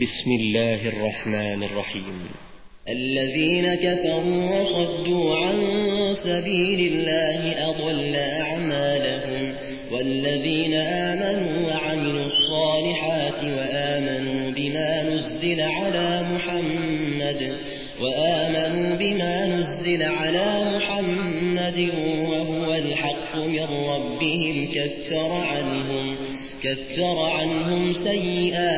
بسم الله الرحمن الرحيم. الذين كفروا وصدوا عن سبيل الله أضل أعمالهم والذين آمنوا وعملوا الصالحات وآمنوا بما نزل على محمد وآمنوا بما نزل على محمد وهو الحق من ربهم كثر عنهم كثر عنهم سيئاتهم.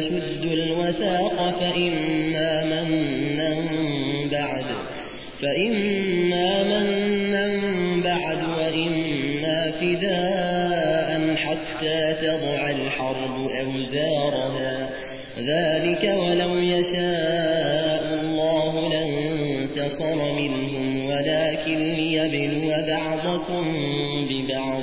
فشدوا الوثاق فإما منا بعد فإما منا بعد وإما فداء حتى تضع الحرب أوزارها. ذلك ولو يشاء الله لانتصر منهم ولكن ليبلو بعضكم ببعض.